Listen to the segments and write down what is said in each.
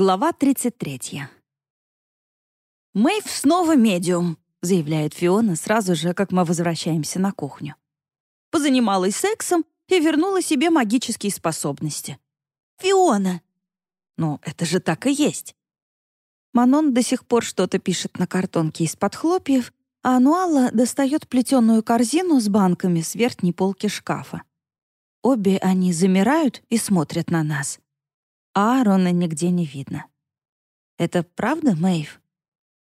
Глава 33. «Мэйв снова медиум», — заявляет Фиона сразу же, как мы возвращаемся на кухню. Позанималась сексом и вернула себе магические способности. «Фиона!» «Ну, это же так и есть». Манон до сих пор что-то пишет на картонке из-под хлопьев, а Ануала достает плетеную корзину с банками с верхней полки шкафа. Обе они замирают и смотрят на нас — а Аарона нигде не видно. «Это правда, Мэйв?»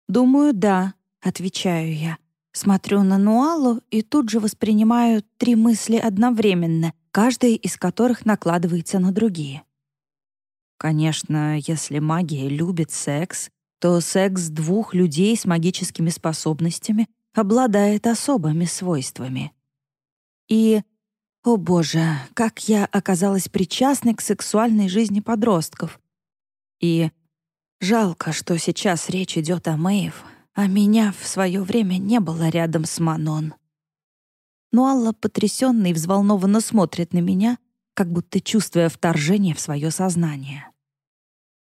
«Думаю, да», — отвечаю я. Смотрю на Нуалу и тут же воспринимаю три мысли одновременно, каждая из которых накладывается на другие. Конечно, если магия любит секс, то секс двух людей с магическими способностями обладает особыми свойствами. И о боже, как я оказалась причастной к сексуальной жизни подростков. И жалко, что сейчас речь идет о Мэйв, а меня в свое время не было рядом с Манон. Но Алла потрясенно и взволнованно смотрит на меня, как будто чувствуя вторжение в свое сознание.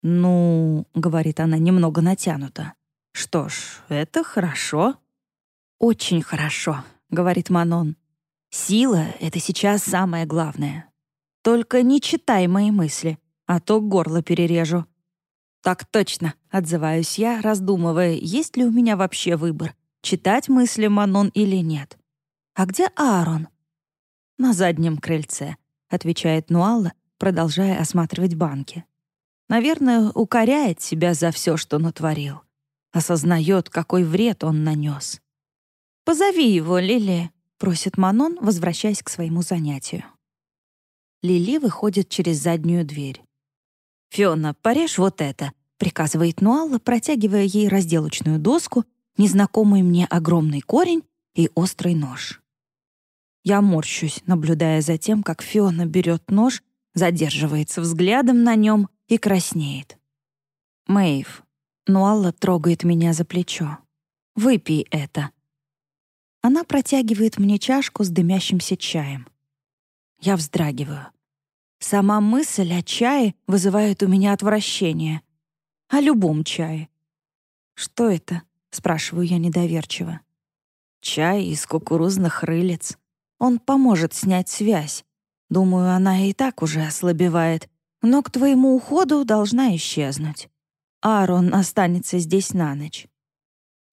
«Ну», — говорит она немного натянуто, — «что ж, это хорошо». «Очень хорошо», — говорит Манон. Сила — это сейчас самое главное. Только не читай мои мысли, а то горло перережу. Так точно, отзываюсь я, раздумывая, есть ли у меня вообще выбор, читать мысли Манон или нет. А где Аарон? На заднем крыльце, отвечает Нуалла, продолжая осматривать банки. Наверное, укоряет себя за все, что натворил. Осознает, какой вред он нанес. «Позови его, Лили», просит Манон, возвращаясь к своему занятию. Лили выходит через заднюю дверь. «Фиона, порежь вот это», — приказывает Нуалла, протягивая ей разделочную доску, незнакомый мне огромный корень и острый нож. Я морщусь, наблюдая за тем, как Фиона берет нож, задерживается взглядом на нем и краснеет. «Мэйв», — Нуалла трогает меня за плечо. «Выпей это», она протягивает мне чашку с дымящимся чаем. Я вздрагиваю. Сама мысль о чае вызывает у меня отвращение. О любом чае. «Что это?» — спрашиваю я недоверчиво. «Чай из кукурузных рылиц. Он поможет снять связь. Думаю, она и так уже ослабевает, но к твоему уходу должна исчезнуть. Аарон останется здесь на ночь».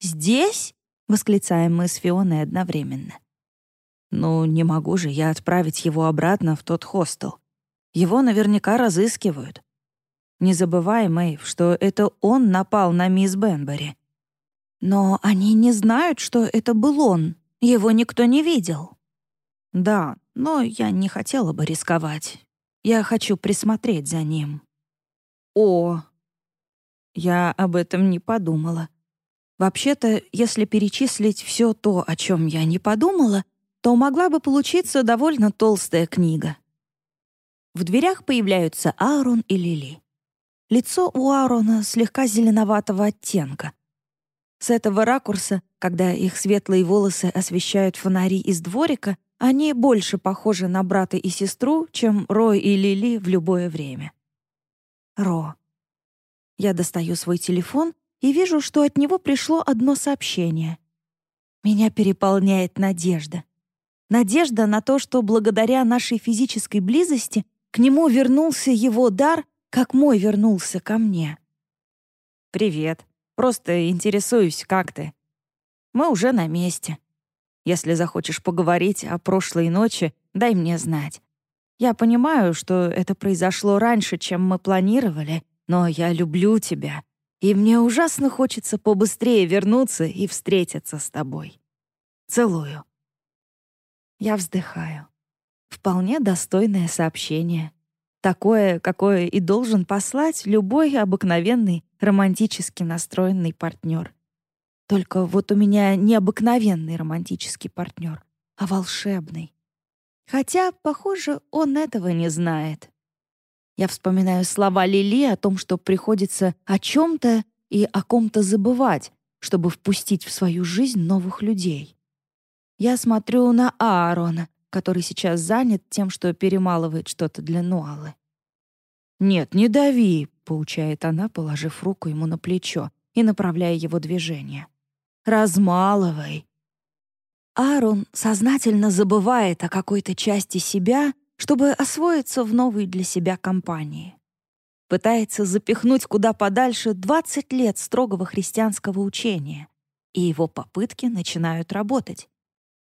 «Здесь?» Восклицаем мы с Фионой одновременно. «Ну, не могу же я отправить его обратно в тот хостел. Его наверняка разыскивают. Не забывай, Мэйв, что это он напал на мисс Бенбери. Но они не знают, что это был он. Его никто не видел. Да, но я не хотела бы рисковать. Я хочу присмотреть за ним. О, я об этом не подумала. Вообще-то, если перечислить все то, о чем я не подумала, то могла бы получиться довольно толстая книга. В дверях появляются Аарон и Лили. Лицо у Аарона слегка зеленоватого оттенка. С этого ракурса, когда их светлые волосы освещают фонари из дворика, они больше похожи на брата и сестру, чем Рой и Лили в любое время. Ро. Я достаю свой телефон и вижу, что от него пришло одно сообщение. Меня переполняет надежда. Надежда на то, что благодаря нашей физической близости к нему вернулся его дар, как мой вернулся ко мне. «Привет. Просто интересуюсь, как ты. Мы уже на месте. Если захочешь поговорить о прошлой ночи, дай мне знать. Я понимаю, что это произошло раньше, чем мы планировали, но я люблю тебя и мне ужасно хочется побыстрее вернуться и встретиться с тобой. Целую. Я вздыхаю. Вполне достойное сообщение. Такое, какое и должен послать любой обыкновенный, романтически настроенный партнер. Только вот у меня не обыкновенный романтический партнер, а волшебный. Хотя, похоже, он этого не знает. Я вспоминаю слова Лили о том, что приходится о чем-то и о ком-то забывать, чтобы впустить в свою жизнь новых людей. Я смотрю на Аарона, который сейчас занят тем, что перемалывает что-то для Нуалы. «Нет, не дави», — поучает она, положив руку ему на плечо и направляя его движение. «Размалывай». Аарон сознательно забывает о какой-то части себя, чтобы освоиться в новой для себя компании. Пытается запихнуть куда подальше 20 лет строгого христианского учения, и его попытки начинают работать.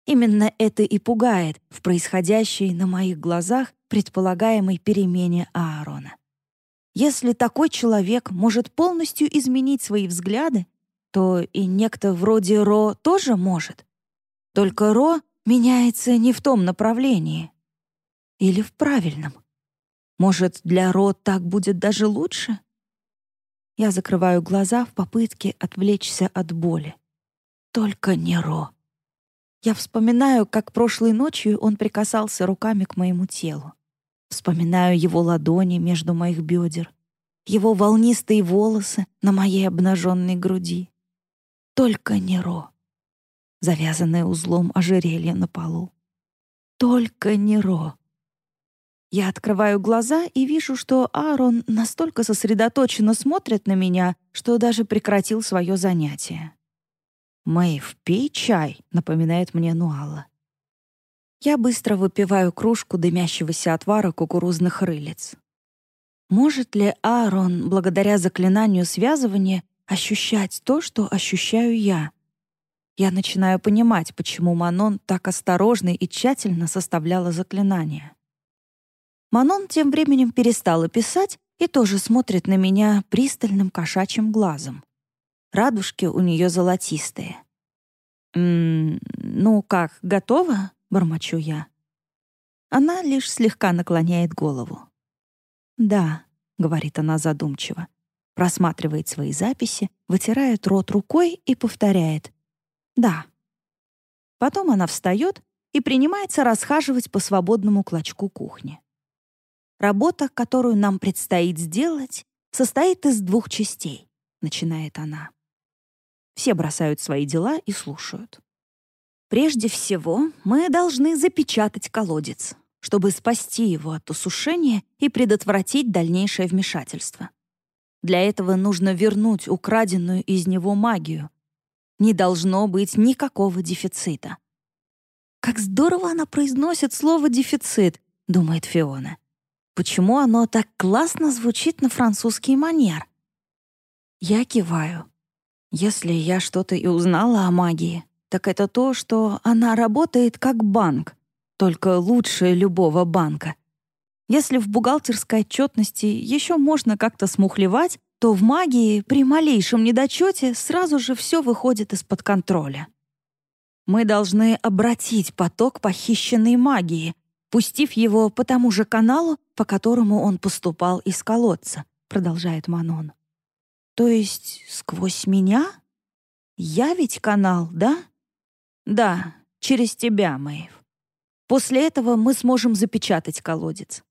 Именно это и пугает в происходящей на моих глазах предполагаемой перемене Аарона. Если такой человек может полностью изменить свои взгляды, то и некто вроде Ро тоже может. Только Ро меняется не в том направлении. Или в правильном. Может, для Ро так будет даже лучше? Я закрываю глаза в попытке отвлечься от боли. Только не Ро. Я вспоминаю, как прошлой ночью он прикасался руками к моему телу. Вспоминаю его ладони между моих бедер, его волнистые волосы на моей обнаженной груди. Только не Ро. Завязанное узлом ожерелье на полу. Только не Ро. Я открываю глаза и вижу, что Аарон настолько сосредоточенно смотрит на меня, что даже прекратил свое занятие. «Мэйв, пей чай», — напоминает мне Нуалла. Я быстро выпиваю кружку дымящегося отвара кукурузных рылиц. Может ли Аарон, благодаря заклинанию связывания, ощущать то, что ощущаю я? Я начинаю понимать, почему Манон так осторожно и тщательно составляла заклинание. Манон тем временем перестала писать и тоже смотрит на меня пристальным кошачьим глазом. Радужки у нее золотистые. «М -м, «Ну как, готова?» — бормочу я. Она лишь слегка наклоняет голову. «Да», — говорит она задумчиво, просматривает свои записи, вытирает рот рукой и повторяет «Да». Потом она встает и принимается расхаживать по свободному клочку кухни. Работа, которую нам предстоит сделать, состоит из двух частей, начинает она. Все бросают свои дела и слушают. Прежде всего, мы должны запечатать колодец, чтобы спасти его от усушения и предотвратить дальнейшее вмешательство. Для этого нужно вернуть украденную из него магию. Не должно быть никакого дефицита. «Как здорово она произносит слово «дефицит», — думает Фиона. «Почему оно так классно звучит на французский манер?» Я киваю. Если я что-то и узнала о магии, так это то, что она работает как банк, только лучше любого банка. Если в бухгалтерской отчетности еще можно как-то смухлевать, то в магии при малейшем недочете сразу же все выходит из-под контроля. Мы должны обратить поток похищенной магии, пустив его по тому же каналу, по которому он поступал из колодца, продолжает Манон. То есть сквозь меня? Я ведь канал, да? Да, через тебя, Мэйв. После этого мы сможем запечатать колодец.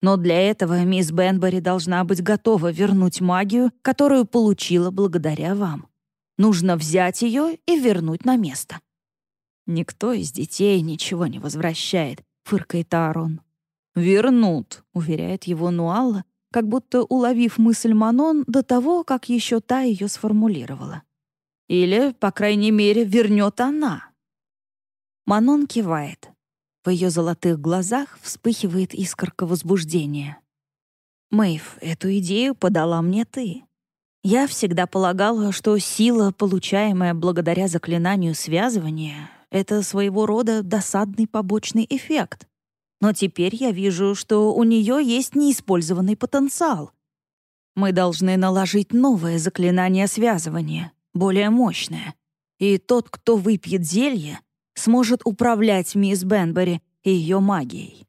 Но для этого мисс Бенбери должна быть готова вернуть магию, которую получила благодаря вам. Нужно взять ее и вернуть на место. Никто из детей ничего не возвращает, фыркает Аарон. «Вернут», — уверяет его Нуалла, как будто уловив мысль Манон до того, как еще та ее сформулировала. Или, по крайней мере, вернет она. Манон кивает. В ее золотых глазах вспыхивает искорка возбуждения. «Мэйв, эту идею подала мне ты. Я всегда полагала, что сила, получаемая благодаря заклинанию связывания, это своего рода досадный побочный эффект. Но теперь я вижу, что у нее есть неиспользованный потенциал. Мы должны наложить новое заклинание связывания, более мощное. И тот, кто выпьет зелье, сможет управлять мисс Бенбери и ее магией.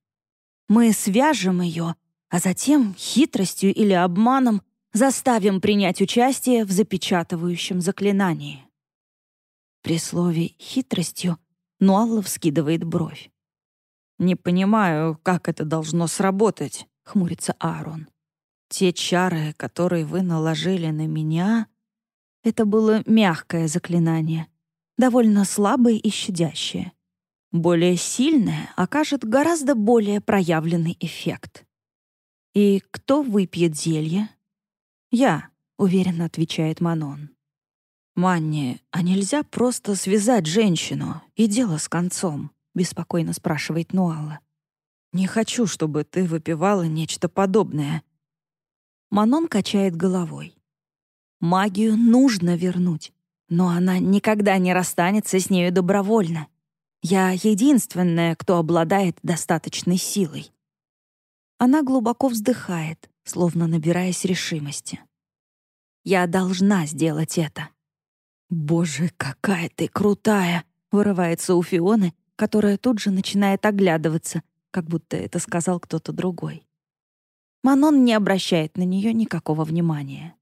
Мы свяжем ее, а затем хитростью или обманом заставим принять участие в запечатывающем заклинании. При слове «хитростью» Нуалла вскидывает бровь. «Не понимаю, как это должно сработать», — хмурится Аарон. «Те чары, которые вы наложили на меня...» Это было мягкое заклинание, довольно слабое и щадящее. Более сильное окажет гораздо более проявленный эффект. «И кто выпьет зелье?» «Я», — уверенно отвечает Манон. «Манни, а нельзя просто связать женщину и дело с концом?» — беспокойно спрашивает Нуала. «Не хочу, чтобы ты выпивала нечто подобное». Манон качает головой. «Магию нужно вернуть, но она никогда не расстанется с нею добровольно. Я единственная, кто обладает достаточной силой». Она глубоко вздыхает, словно набираясь решимости. «Я должна сделать это. «Боже, какая ты крутая!» — вырывается у Фионы, которая тут же начинает оглядываться, как будто это сказал кто-то другой. Манон не обращает на нее никакого внимания.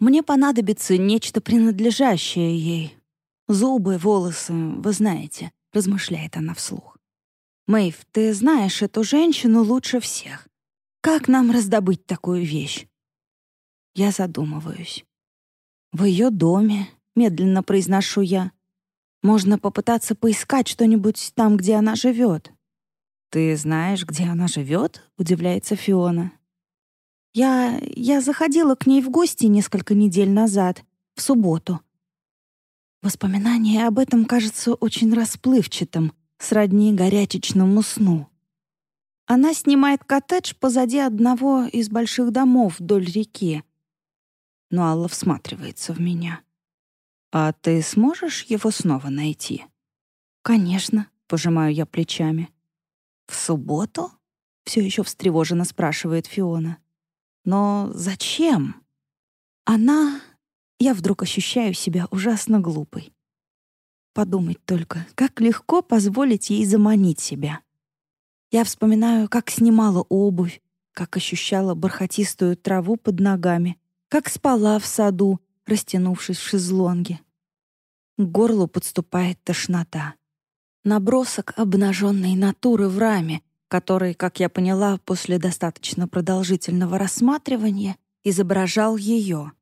«Мне понадобится нечто принадлежащее ей. Зубы, волосы, вы знаете», — размышляет она вслух. «Мэйв, ты знаешь эту женщину лучше всех. Как нам раздобыть такую вещь?» Я задумываюсь. В ее доме, медленно произношу я. Можно попытаться поискать что-нибудь там, где она живет. Ты знаешь, где она живет? удивляется Фиона. Я я заходила к ней в гости несколько недель назад, в субботу. Воспоминание об этом кажется очень расплывчатым, сродни горячечному сну. Она снимает коттедж позади одного из больших домов вдоль реки. Но Алла всматривается в меня. «А ты сможешь его снова найти?» «Конечно», — пожимаю я плечами. «В субботу?» — все еще встревоженно спрашивает Фиона. «Но зачем?» «Она...» Я вдруг ощущаю себя ужасно глупой. Подумать только, как легко позволить ей заманить себя. Я вспоминаю, как снимала обувь, как ощущала бархатистую траву под ногами, как спала в саду, растянувшись в шезлонге. К горлу подступает тошнота. Набросок обнаженной натуры в раме, который, как я поняла, после достаточно продолжительного рассматривания изображал ее.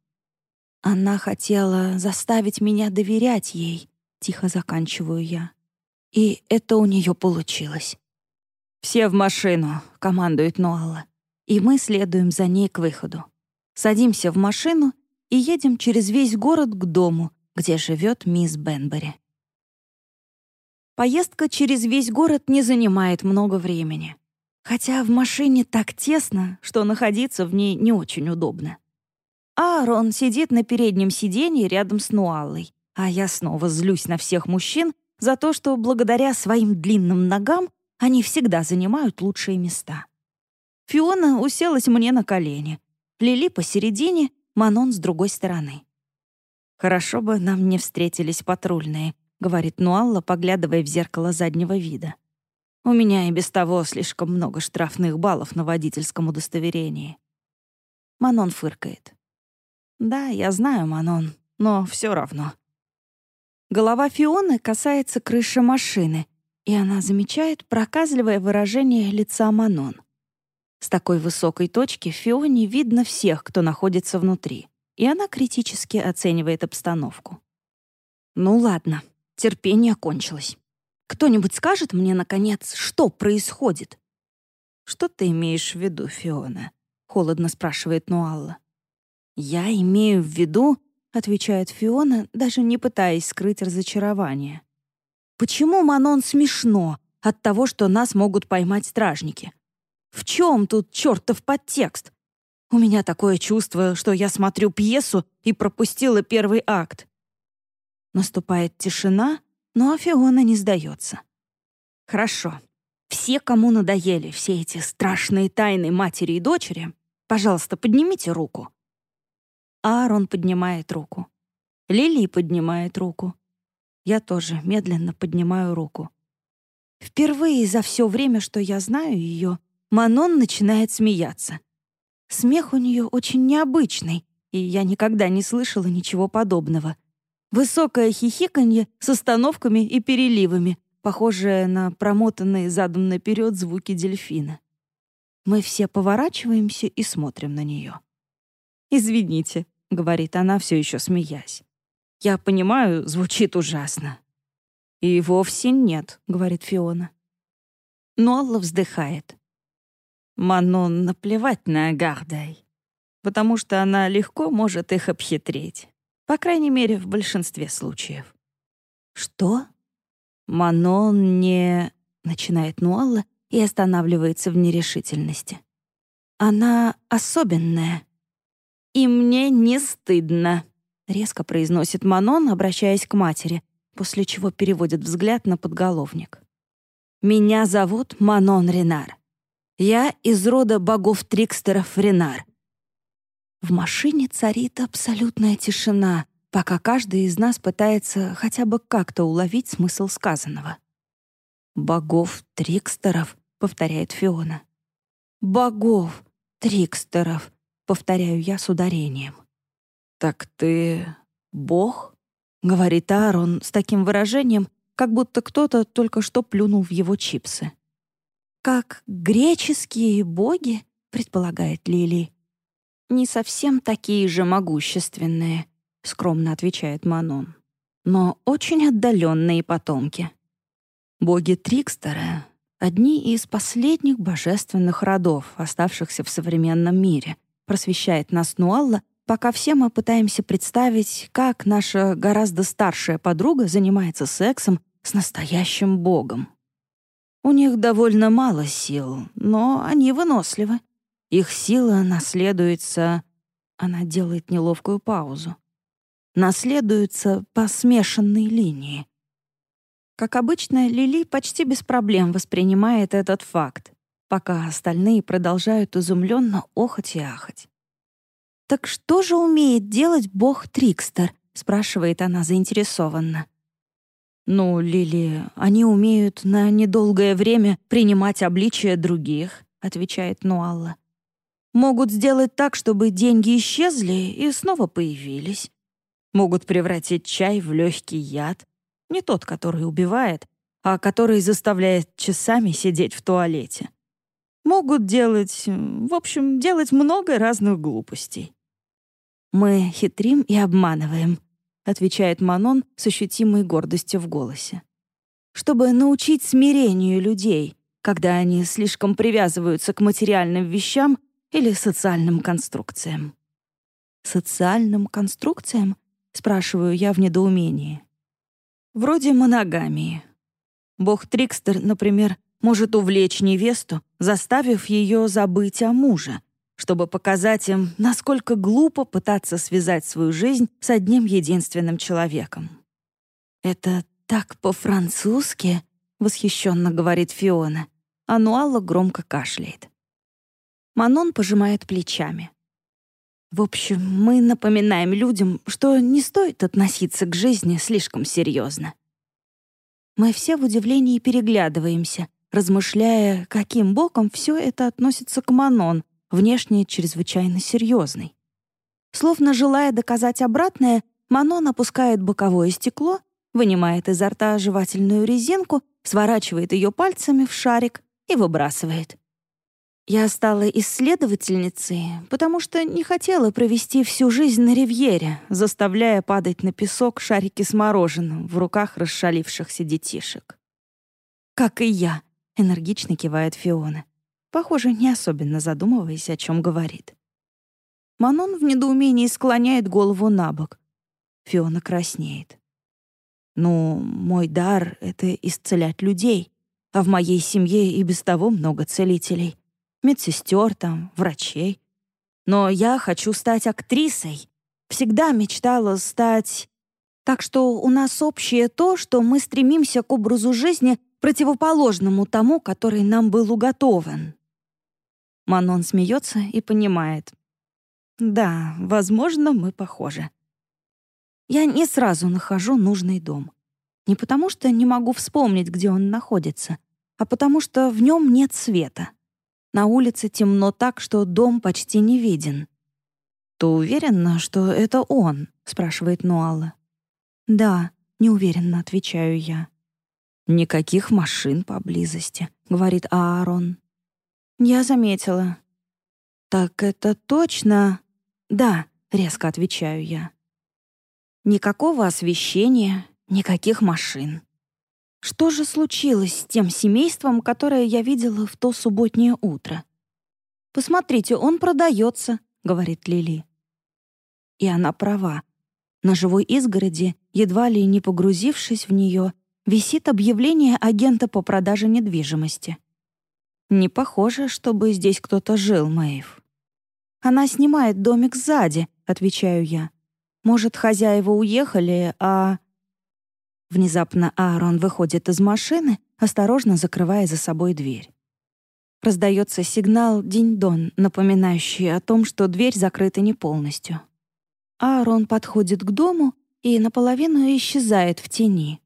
Она хотела заставить меня доверять ей, тихо заканчиваю я. И это у нее получилось. «Все в машину», — командует Ноала. И мы следуем за ней к выходу. Садимся в машину и едем через весь город к дому, где живет мисс Бенбери. Поездка через весь город не занимает много времени. Хотя в машине так тесно, что находиться в ней не очень удобно. Аарон сидит на переднем сиденье рядом с Нуаллой, а я снова злюсь на всех мужчин за то, что благодаря своим длинным ногам они всегда занимают лучшие места. Фиона уселась мне на колени, Лили посередине, Манон с другой стороны. «Хорошо бы нам не встретились патрульные», — говорит Нуалла, поглядывая в зеркало заднего вида. «У меня и без того слишком много штрафных баллов на водительском удостоверении». Манон фыркает. «Да, я знаю, Манон, но все равно». Голова Фионы касается крыши машины, и она замечает проказливое выражение лица Манон. С такой высокой точки Фионе видно всех, кто находится внутри, и она критически оценивает обстановку. «Ну ладно, терпение кончилось. Кто-нибудь скажет мне, наконец, что происходит?» «Что ты имеешь в виду, Фиона?» — холодно спрашивает Нуалла. «Я имею в виду», — отвечает Фиона, даже не пытаясь скрыть разочарование. «Почему Манон смешно от того, что нас могут поймать стражники? В чем тут чертов подтекст? У меня такое чувство, что я смотрю пьесу и пропустила первый акт. Наступает тишина, но Афиона не сдается. Хорошо. Все, кому надоели все эти страшные тайны матери и дочери, пожалуйста, поднимите руку. Аарон поднимает руку. Лили поднимает руку. Я тоже медленно поднимаю руку. Впервые за все время, что я знаю ее, Манон начинает смеяться. Смех у нее очень необычный, и я никогда не слышала ничего подобного. Высокое хихиканье с остановками и переливами, похожее на промотанные задом наперед звуки дельфина. Мы все поворачиваемся и смотрим на нее. «Извините», — говорит она, все еще смеясь. «Я понимаю, звучит ужасно». «И вовсе нет», — говорит Фиона. Но Алла вздыхает. Манон наплевать на Гардай, потому что она легко может их обхитрить. По крайней мере, в большинстве случаев. «Что?» «Манон не...» — начинает Нуалла и останавливается в нерешительности. «Она особенная». «И мне не стыдно», — резко произносит Манон, обращаясь к матери, после чего переводит взгляд на подголовник. «Меня зовут Манон Ренар. Я из рода богов-трикстеров Ренар. В машине царит абсолютная тишина, пока каждый из нас пытается хотя бы как-то уловить смысл сказанного. «Богов-трикстеров», — повторяет Фиона. «Богов, трикстеров», — повторяю я с ударением. «Так ты бог?» — говорит Аарон с таким выражением, как будто кто-то только что плюнул в его чипсы. «Как греческие боги», — предполагает Лили. «Не совсем такие же могущественные», — скромно отвечает Манон. «Но очень отдаленные потомки. Боги Трикстера — одни из последних божественных родов, оставшихся в современном мире», просвещает нас Нуалла, пока все мы пытаемся представить, как наша гораздо старшая подруга занимается сексом с настоящим богом. У них довольно мало сил, но они выносливы. Их сила наследуется... Она делает неловкую паузу. Наследуется по смешанной линии. Как обычно, Лили почти без проблем воспринимает этот факт, пока остальные продолжают изумленно охать и ахать. «Так что же умеет делать бог Трикстер?» — спрашивает она заинтересованно. «Ну, Лили, они умеют на недолгое время принимать обличие других», — отвечает Нуалла. «Могут сделать так, чтобы деньги исчезли и снова появились. Могут превратить чай в легкий яд. Не тот, который убивает, а который заставляет часами сидеть в туалете. Могут делать, в общем, делать много разных глупостей. Мы хитрим и обманываем, отвечает Манон с ощутимой гордостью в голосе. Чтобы научить смирению людей, когда они слишком привязываются к материальным вещам или социальным конструкциям. Социальным конструкциям? спрашиваю я в недоумении. Вроде моногамии. Бог Трикстер, например, может увлечь невесту, заставив ее забыть о муже, чтобы показать им, насколько глупо пытаться связать свою жизнь с одним единственным человеком. «Это так по-французски», — восхищенно говорит Фиона, а Нуалла громко кашляет. Манон пожимает плечами. В общем, мы напоминаем людям, что не стоит относиться к жизни слишком серьезно. Мы все в удивлении переглядываемся, размышляя, каким боком все это относится к Манон, внешне чрезвычайно серьезный. Словно желая доказать обратное, Манон опускает боковое стекло, вынимает изо рта жевательную резинку, сворачивает ее пальцами в шарик и выбрасывает. Я стала исследовательницей, потому что не хотела провести всю жизнь на ривьере, заставляя падать на песок шарики с мороженым в руках расшалившихся детишек. «Как и я», — энергично кивает Фиона. Похоже, не особенно задумываясь, о чем говорит. Манон в недоумении склоняет голову на бок. Фиона краснеет. «Ну, мой дар — это исцелять людей, а в моей семье и без того много целителей. Медсестер там, врачей. Но я хочу стать актрисой. Всегда мечтала стать... Так что у нас общее то, что мы стремимся к образу жизни, противоположному тому, который нам был уготован. Манон смеется и понимает. Да, возможно, мы похожи. Я не сразу нахожу нужный дом. Не потому что не могу вспомнить, где он находится, а потому что в нем нет света. На улице темно так, что дом почти не виден. «Ты уверена, что это он?» — спрашивает Нуалла. «Да», — неуверенно отвечаю я. «Никаких машин поблизости», — говорит Аарон. «Я заметила». «Так это точно...» «Да», — резко отвечаю я. Никакого освещения, никаких машин. Что же случилось с тем семейством, которое я видела в то субботнее утро? «Посмотрите, он продается», — говорит Лили. И она права. На живой изгороди, едва ли не погрузившись в нее, висит объявление агента по продаже недвижимости. Не похоже, чтобы здесь кто-то жил, Мэйв. Она снимает домик сзади, отвечаю я. Может, хозяева уехали, а... Внезапно Аарон выходит из машины, осторожно закрывая за собой дверь. Раздается сигнал «Динь-дон», напоминающий о том, что дверь закрыта не полностью. Аарон подходит к дому и наполовину исчезает в тени.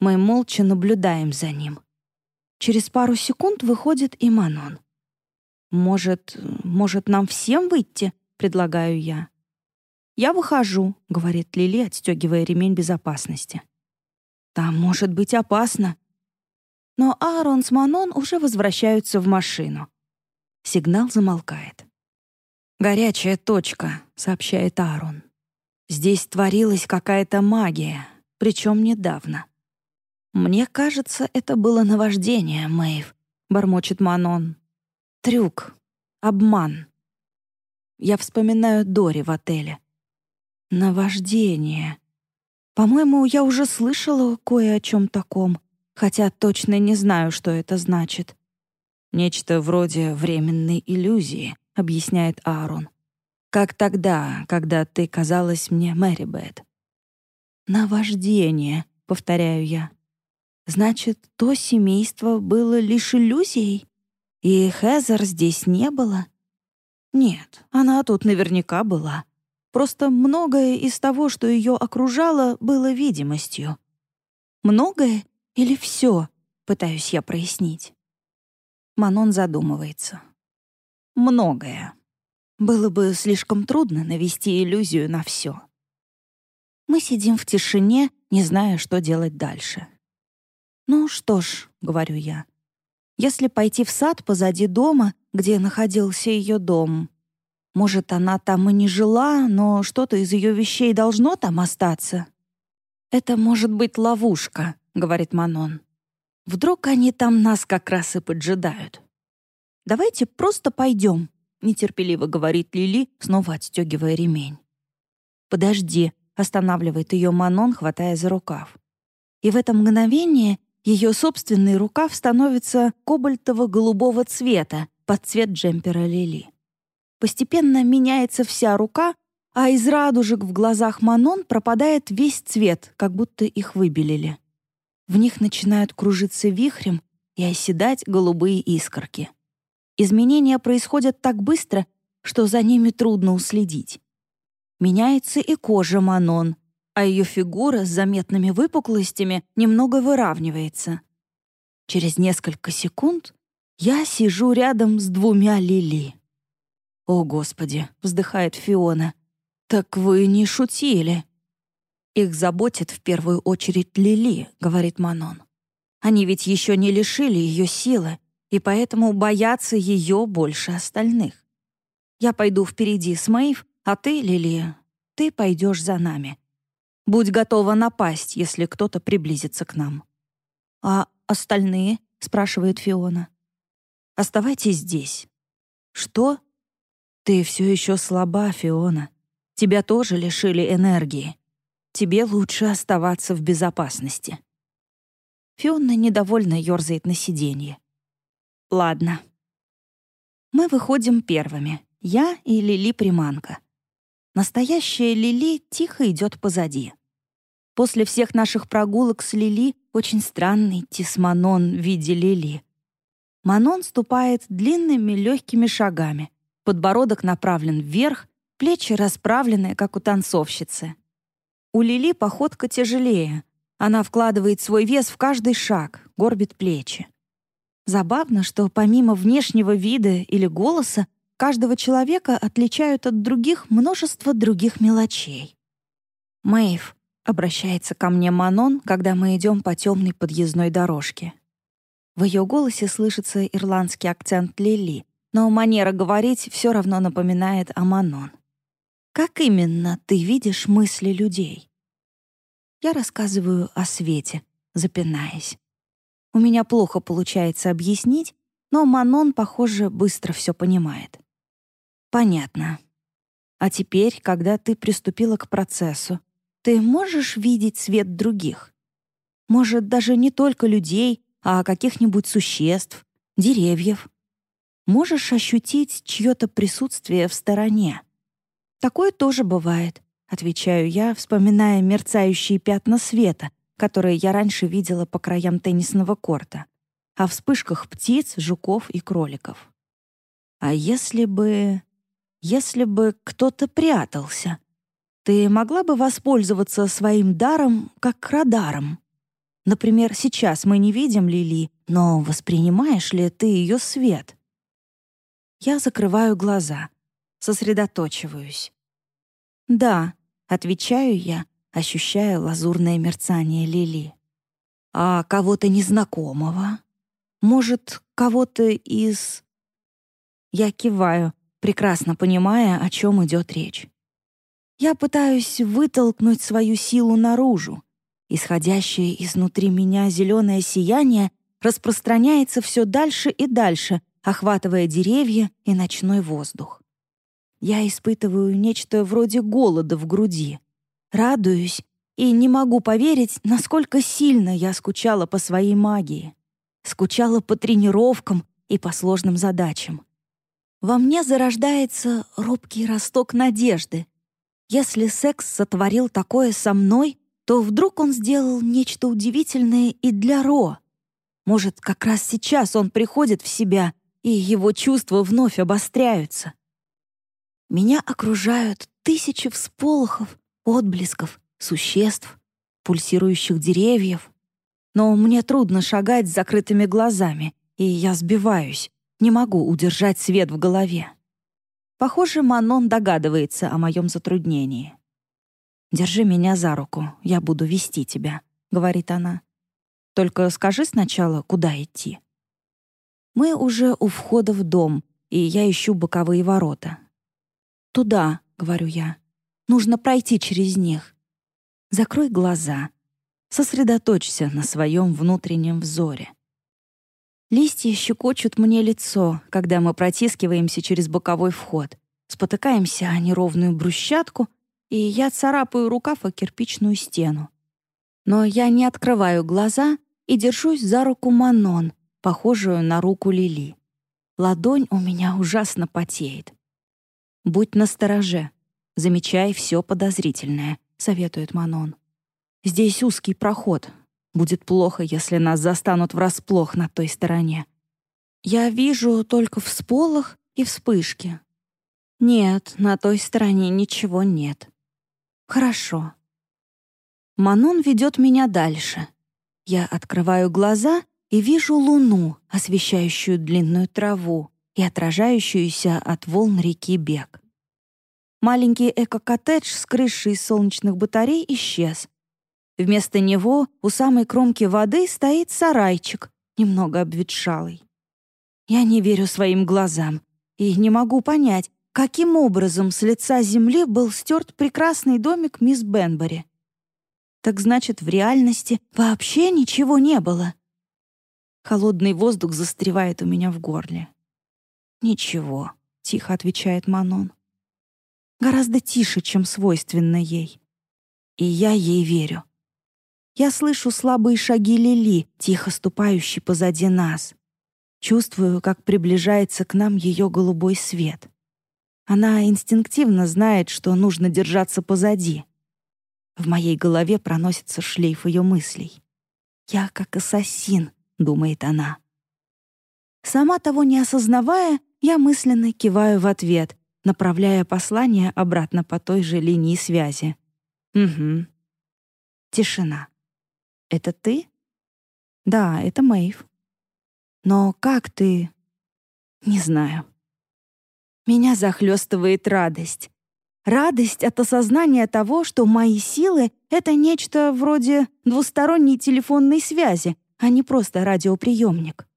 Мы молча наблюдаем за ним. Через пару секунд выходит и Манон. «Может, может, нам всем выйти?» — предлагаю я. «Я выхожу», — говорит Лили, отстегивая ремень безопасности. «Там может быть опасно». Но Аарон с Манон уже возвращаются в машину. Сигнал замолкает. «Горячая точка», — сообщает Аарон. «Здесь творилась какая-то магия, причем недавно». «Мне кажется, это было наваждение, Мэйв», — бормочет Манон. «Трюк. Обман». Я вспоминаю Дори в отеле. Наваждение. По-моему, я уже слышала кое о чем таком, хотя точно не знаю, что это значит. Нечто вроде временной иллюзии, объясняет Аарон. Как тогда, когда ты казалась мне Мэри Бет. Наваждение, повторяю я. Значит, то семейство было лишь иллюзией? И Хезер здесь не было? Нет, она тут наверняка была. Просто многое из того, что ее окружало, было видимостью. Многое или все, пытаюсь я прояснить. Манон задумывается. Многое. Было бы слишком трудно навести иллюзию на все. Мы сидим в тишине, не зная, что делать дальше. «Ну что ж», — говорю я, — «если пойти в сад позади дома, где находился ее дом, может, она там и не жила, но что-то из ее вещей должно там остаться?» «Это может быть ловушка», — говорит Манон. «Вдруг они там нас как раз и поджидают». «Давайте просто пойдем», — нетерпеливо говорит Лили, снова отстегивая ремень. «Подожди», — останавливает ее Манон, хватая за рукав. И в это мгновение ее собственный рукав становится кобальтово-голубого цвета под цвет джемпера Лили. Постепенно меняется вся рука, а из радужек в глазах Манон пропадает весь цвет, как будто их выбелили. В них начинают кружиться вихрем и оседать голубые искорки. Изменения происходят так быстро, что за ними трудно уследить. Меняется и кожа Манон, а ее фигура с заметными выпуклостями немного выравнивается. Через несколько секунд я сижу рядом с двумя Лили. «О, Господи!» — вздыхает Фиона. «Так вы не шутили!» «Их заботит в первую очередь Лили», — говорит Манон. «Они ведь еще не лишили ее силы, и поэтому боятся ее больше остальных. Я пойду впереди с Мэйв, а ты, Лили, ты пойдешь за нами. Будь готова напасть, если кто-то приблизится к нам». «А остальные?» — спрашивает Фиона. «Оставайтесь здесь». «Что?» «Ты все еще слаба, Фиона. Тебя тоже лишили энергии. Тебе лучше оставаться в безопасности». Фиона недовольно ерзает на сиденье. «Ладно». Мы выходим первыми, я и Лили-приманка. Настоящая Лили тихо идет позади. После всех наших прогулок с Лили очень странный идти с Манон в виде Лили. Манон ступает длинными легкими шагами, Подбородок направлен вверх, плечи расправлены, как у танцовщицы. У Лили походка тяжелее. Она вкладывает свой вес в каждый шаг, горбит плечи. Забавно, что помимо внешнего вида или голоса, каждого человека отличают от других множество других мелочей. «Мэйв», — обращается ко мне Манон, когда мы идем по темной подъездной дорожке. В ее голосе слышится ирландский акцент Лили, но манера говорить все равно напоминает о Манон. Как именно ты видишь мысли людей? Я рассказываю о свете, запинаясь. У меня плохо получается объяснить, Но Манон, похоже, быстро все понимает. Понятно. А теперь, когда ты приступила к процессу, ты можешь видеть свет других? Может, даже не только людей, а каких-нибудь существ, деревьев? Можешь ощутить чье-то присутствие в стороне? Такое тоже бывает, отвечаю я, вспоминая мерцающие пятна света, которые я раньше видела по краям теннисного корта, о вспышках птиц, жуков и кроликов. А если бы... если бы кто-то прятался? Ты могла бы воспользоваться своим даром как радаром? Например, сейчас мы не видим Лили, но воспринимаешь ли ты ее свет? Я закрываю глаза, сосредоточиваюсь. «Да», — отвечаю я, ощущая лазурное мерцание Лили. «А кого-то незнакомого? Может, кого-то из...» Я киваю, прекрасно понимая, о чем идет речь. Я пытаюсь вытолкнуть свою силу наружу. Исходящее изнутри меня зеленое сияние распространяется все дальше и дальше, охватывая деревья и ночной воздух. Я испытываю нечто вроде голода в груди. Радуюсь и не могу поверить, насколько сильно я скучала по своей магии. Скучала по тренировкам и по сложным задачам. Во мне зарождается робкий росток надежды. Если секс сотворил такое со мной, то вдруг он сделал нечто удивительное и для Ро. Может, как раз сейчас он приходит в себя и его чувства вновь обостряются. Меня окружают тысячи всполохов, отблесков, существ, пульсирующих деревьев. Но мне трудно шагать с закрытыми глазами, и я сбиваюсь, не могу удержать свет в голове. Похоже, Манон догадывается о моем затруднении. «Держи меня за руку, я буду вести тебя», — говорит она. «Только скажи сначала, куда идти». Мы уже у входа в дом, и я ищу боковые ворота. «Туда», — говорю я. «Нужно пройти через них». Закрой глаза. Сосредоточься на своем внутреннем взоре. Листья щекочут мне лицо, когда мы протискиваемся через боковой вход. Спотыкаемся о неровную брусчатку, и я царапаю рукав о кирпичную стену. Но я не открываю глаза и держусь за руку Манон, похожую на руку Лили. Ладонь у меня ужасно потеет. «Будь настороже, замечай все подозрительное», — советует Манон. «Здесь узкий проход. Будет плохо, если нас застанут врасплох на той стороне. Я вижу только всполох и вспышки. Нет, на той стороне ничего нет. Хорошо. Манон ведет меня дальше. Я открываю глаза и вижу луну, освещающую длинную траву и отражающуюся от волн реки Бег. Маленький эко-коттедж с крышей солнечных батарей исчез. Вместо него у самой кромки воды стоит сарайчик, немного обветшалый. Я не верю своим глазам и не могу понять, каким образом с лица земли был стерт прекрасный домик мисс Бенбери. Так значит, в реальности вообще ничего не было. Холодный воздух застревает у меня в горле. «Ничего», — тихо отвечает Манон. Гораздо тише, чем свойственно ей. И я ей верю. Я слышу слабые шаги Лили, тихо ступающей позади нас. Чувствую, как приближается к нам ее голубой свет. Она инстинктивно знает, что нужно держаться позади. В моей голове проносится шлейф ее мыслей. Я как ассасин, думает она. Сама того не осознавая, я мысленно киваю в ответ, направляя послание обратно по той же линии связи. Угу. Тишина. Это ты? Да, это Мэйв. Но как ты? Не знаю. Меня захлестывает радость. Радость от осознания того, что мои силы — это нечто вроде двусторонней телефонной связи, а не просто радиоприемник.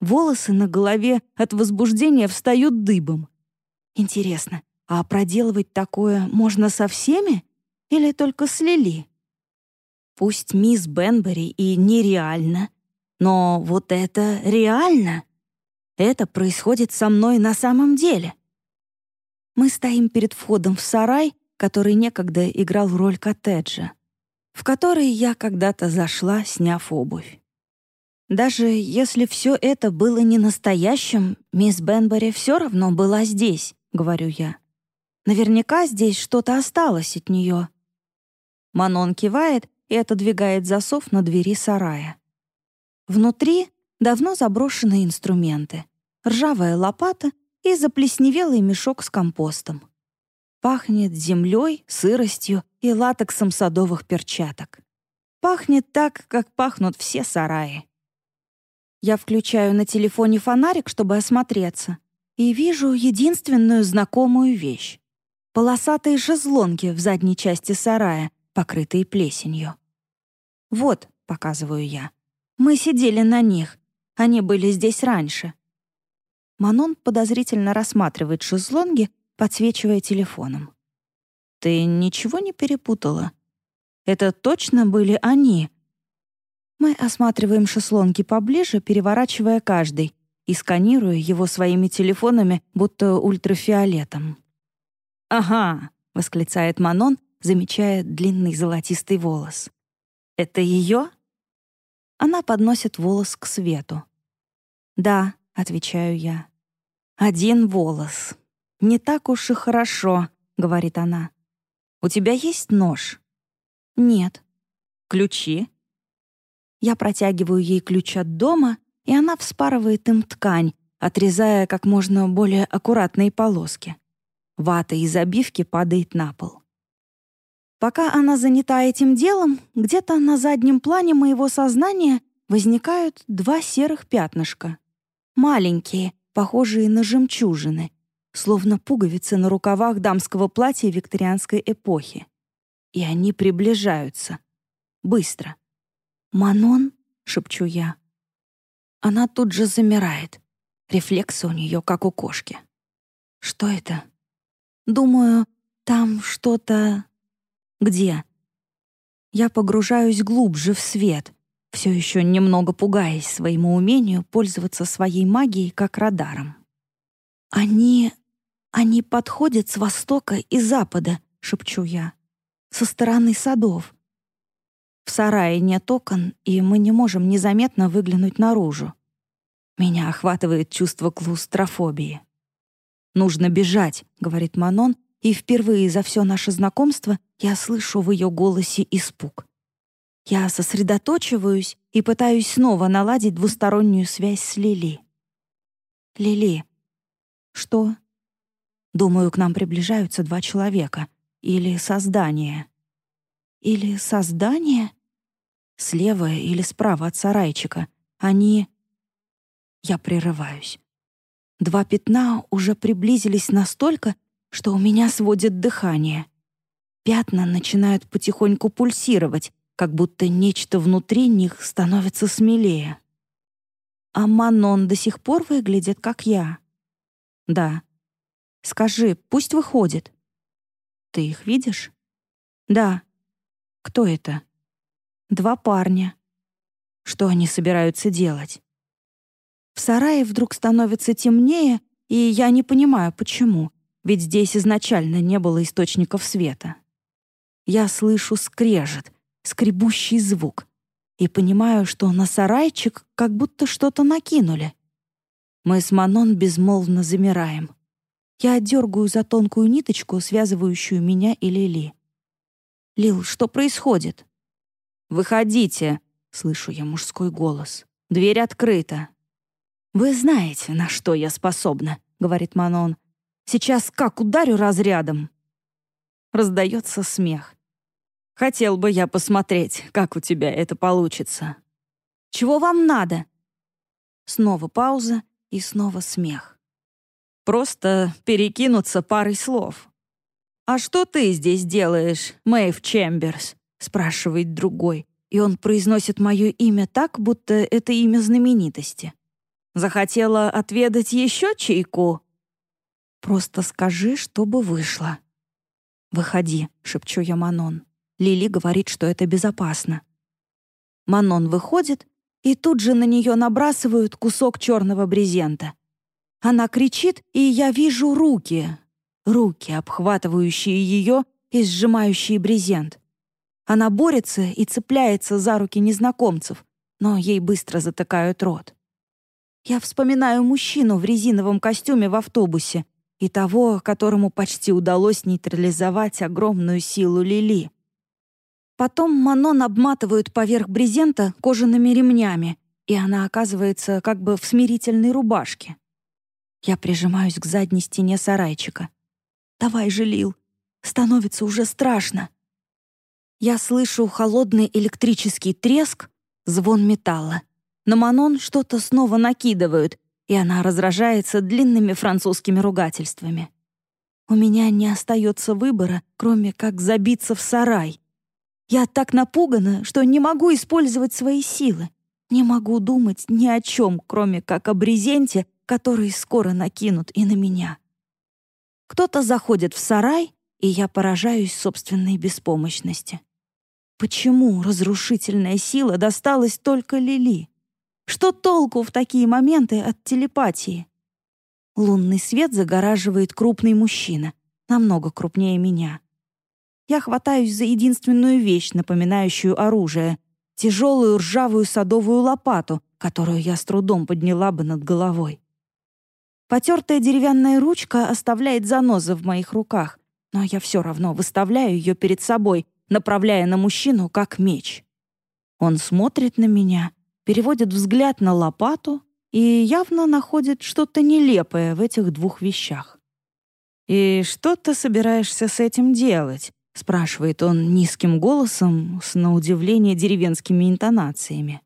Волосы на голове от возбуждения встают дыбом. Интересно, а проделывать такое можно со всеми или только с Лили? Пусть мисс Бенбери и нереально, но вот это реально. это происходит со мной на самом деле. Мы стоим перед входом в сарай, который некогда играл роль коттеджа, в который я когда-то зашла, сняв обувь. Даже если все это было не настоящим, мисс Бенбери все равно была здесь, говорю я. Наверняка здесь что-то осталось от нее. Манон кивает и отодвигает засов на двери сарая. Внутри давно заброшенные инструменты, ржавая лопата и заплесневелый мешок с компостом. Пахнет землей, сыростью и латексом садовых перчаток. Пахнет так, как пахнут все сараи. Я включаю на телефоне фонарик, чтобы осмотреться, и вижу единственную знакомую вещь. Полосатые шезлонги в задней части сарая, покрытые плесенью. «Вот», — показываю я, — «мы сидели на них. Они были здесь раньше». Манон подозрительно рассматривает шезлонги, подсвечивая телефоном. «Ты ничего не перепутала? Это точно были они?» Мы осматриваем шезлонги поближе, переворачивая каждый и сканируя его своими телефонами, будто ультрафиолетом. «Ага», — восклицает Манон, замечая длинный золотистый волос. «Это ее?» Она подносит волос к свету. «Да», — отвечаю я. «Один волос. Не так уж и хорошо», — говорит она. «У тебя есть нож?» «Нет». «Ключи?» Я протягиваю ей ключ от дома, и она вспарывает им ткань, отрезая как можно более аккуратные полоски. Вата из обивки падает на пол. Пока она занята этим делом, где-то на заднем плане моего сознания возникают два серых пятнышка. Маленькие, похожие на жемчужины, словно пуговицы на рукавах дамского платья викторианской эпохи. И они приближаются. Быстро. «Манон?» — шепчу я. Она тут же замирает. Рефлексы у нее, как у кошки. Что это? Думаю, там что-то... Где? Я погружаюсь глубже в свет, все еще немного пугаясь своему умению пользоваться своей магией как радаром. «Они... они подходят с востока и запада», — шепчу я, — «со стороны садов. В сарае нет окон, и мы не можем незаметно выглянуть наружу. Меня охватывает чувство клаустрофобии. «Нужно бежать», — говорит Манон, и впервые за все наше знакомство я слышу в ее голосе испуг. Я сосредоточиваюсь и пытаюсь снова наладить двустороннюю связь с Лили. «Лили». «Что?» Думаю, к нам приближаются два человека. Или создание. Или создание? Слева или справа от сарайчика. Они... Я прерываюсь. Два пятна уже приблизились настолько, что у меня сводит дыхание. Пятна начинают потихоньку пульсировать, как будто нечто внутри них становится смелее. А Манон до сих пор выглядит, как я. Да. Скажи, пусть выходит. Ты их видишь? Да. Кто это? Два парня. Что они собираются делать? В сарае вдруг становится темнее, и я не понимаю, почему, ведь здесь изначально не было источников света. Я слышу скрежет, скребущий звук, и понимаю, что на сарайчик как будто что-то накинули. Мы с Манон безмолвно замираем. Я дергаю за тонкую ниточку, связывающую меня и Лили. «Лил, что происходит?» «Выходите!» — слышу я мужской голос. «Дверь открыта!» «Вы знаете, на что я способна», — говорит Манон. «Сейчас как ударю разрядом!» Раздается смех. «Хотел бы я посмотреть, как у тебя это получится». «Чего вам надо?» Снова пауза и снова смех. «Просто перекинуться парой слов. «А что ты здесь делаешь, Мэйв Чемберс?» — спрашивает другой, и он произносит мое имя так, будто это имя знаменитости. «Захотела отведать еще чайку?» «Просто скажи, чтобы вышло». «Выходи», — шепчу я Манон. Лили говорит, что это безопасно. Манон выходит, и тут же на нее набрасывают кусок черного брезента. Она кричит, и я вижу руки. Руки, обхватывающие ее и сжимающие брезент. Она борется и цепляется за руки незнакомцев, но ей быстро затыкают рот. Я вспоминаю мужчину в резиновом костюме в автобусе и того, которому почти удалось нейтрализовать огромную силу Лили. Потом Манон обматывают поверх брезента кожаными ремнями, и она оказывается как бы в смирительной рубашке. Я прижимаюсь к задней стене сарайчика. «Давай же, Лил, становится уже страшно». Я слышу холодный электрический треск, звон металла. На Манон что-то снова накидывают, и она разражается длинными французскими ругательствами. У меня не остается выбора, кроме как забиться в сарай. Я так напугана, что не могу использовать свои силы. Не могу думать ни о чем, кроме как о брезенте, который скоро накинут и на меня. Кто-то заходит в сарай, и я поражаюсь собственной беспомощности. Почему разрушительная сила досталась только Лили? Что толку в такие моменты от телепатии? Лунный свет загораживает крупный мужчина, намного крупнее меня. Я хватаюсь за единственную вещь, напоминающую оружие — тяжелую ржавую садовую лопату, которую я с трудом подняла бы над головой. Потертая деревянная ручка оставляет занозы в моих руках, но я все равно выставляю ее перед собой, направляя на мужчину как меч. Он смотрит на меня, переводит взгляд на лопату и явно находит что-то нелепое в этих двух вещах. «И что ты собираешься с этим делать?» — спрашивает он низким голосом с, на удивление, деревенскими интонациями.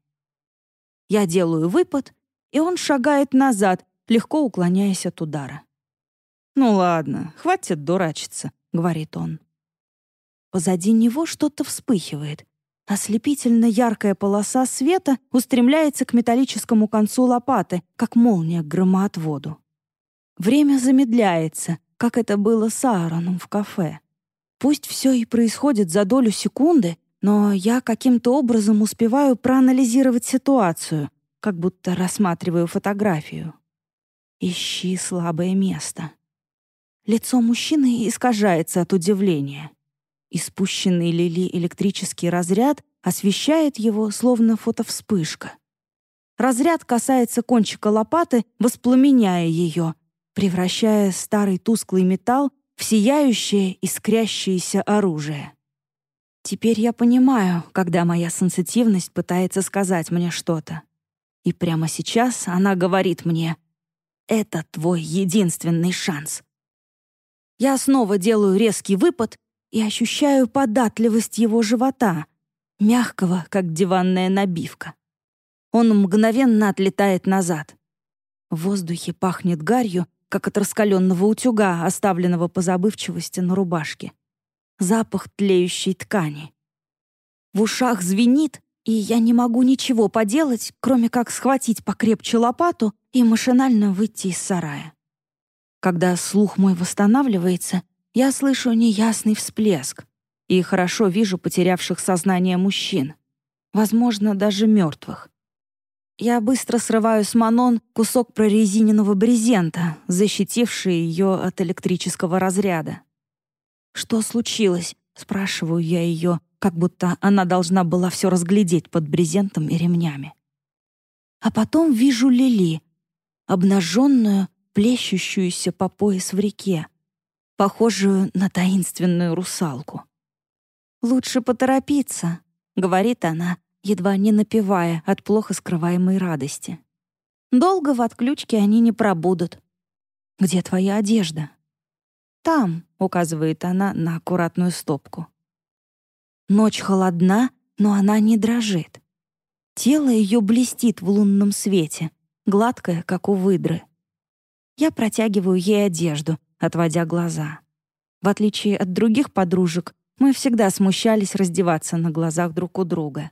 Я делаю выпад, и он шагает назад, легко уклоняясь от удара. «Ну ладно, хватит дурачиться», — говорит он. Позади него что-то вспыхивает. Ослепительно яркая полоса света устремляется к металлическому концу лопаты, как молния к громоотводу. Время замедляется, как это было с Аароном в кафе. Пусть все и происходит за долю секунды, но я каким-то образом успеваю проанализировать ситуацию, как будто рассматриваю фотографию. Ищи слабое место. Лицо мужчины искажается от удивления. Испущенный Лили электрический разряд освещает его, словно фотовспышка. Разряд касается кончика лопаты, воспламеняя ее, превращая старый тусклый металл в сияющее, искрящееся оружие. Теперь я понимаю, когда моя сенситивность пытается сказать мне что-то. И прямо сейчас она говорит мне — это твой единственный шанс. Я снова делаю резкий выпад и ощущаю податливость его живота, мягкого, как диванная набивка. Он мгновенно отлетает назад. В воздухе пахнет гарью, как от раскаленного утюга, оставленного по забывчивости на рубашке. Запах тлеющей ткани. В ушах звенит, и я не могу ничего поделать, кроме как схватить покрепче лопату и машинально выйти из сарая. Когда слух мой восстанавливается, я слышу неясный всплеск и хорошо вижу потерявших сознание мужчин, возможно, даже мертвых. Я быстро срываю с Манон кусок прорезиненного брезента, защитивший ее от электрического разряда. «Что случилось?» — спрашиваю я ее, как будто она должна была все разглядеть под брезентом и ремнями. А потом вижу Лили, обнаженную, плещущуюся по пояс в реке, похожую на таинственную русалку. «Лучше поторопиться», — говорит она, едва не напевая от плохо скрываемой радости. «Долго в отключке они не пробудут. Где твоя одежда?» «Там», — указывает она на аккуратную стопку. Ночь холодна, но она не дрожит. Тело ее блестит в лунном свете, гладкая, как у выдры. Я протягиваю ей одежду, отводя глаза. В отличие от других подружек, мы всегда смущались раздеваться на глазах друг у друга.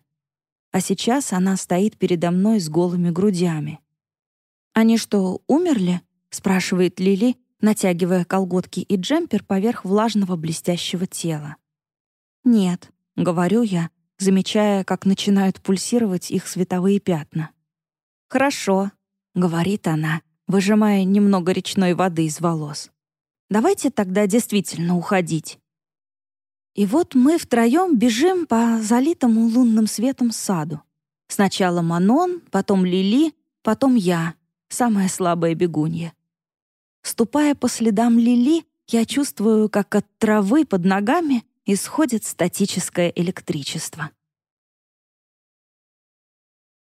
А сейчас она стоит передо мной с голыми грудями. «Они что, умерли?» — спрашивает Лили, натягивая колготки и джемпер поверх влажного блестящего тела. «Нет», — говорю я, замечая, как начинают пульсировать их световые пятна. «Хорошо», — говорит она, выжимая немного речной воды из волос. «Давайте тогда действительно уходить». И вот мы втроем бежим по залитому лунным светом саду. Сначала Манон, потом Лили, потом я, самая слабая бегунья. Ступая по следам Лили, я чувствую, как от травы под ногами исходит статическое электричество.